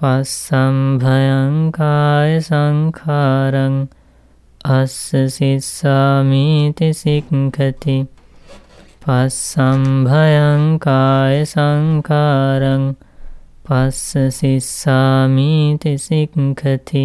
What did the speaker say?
පස්සම්භයංකාය සංකාරං අස්ස සිස්සාමීති සික්කති පස්සම්භයංකාය සංකාරං පස්ස සිස්සාමීති සික්කති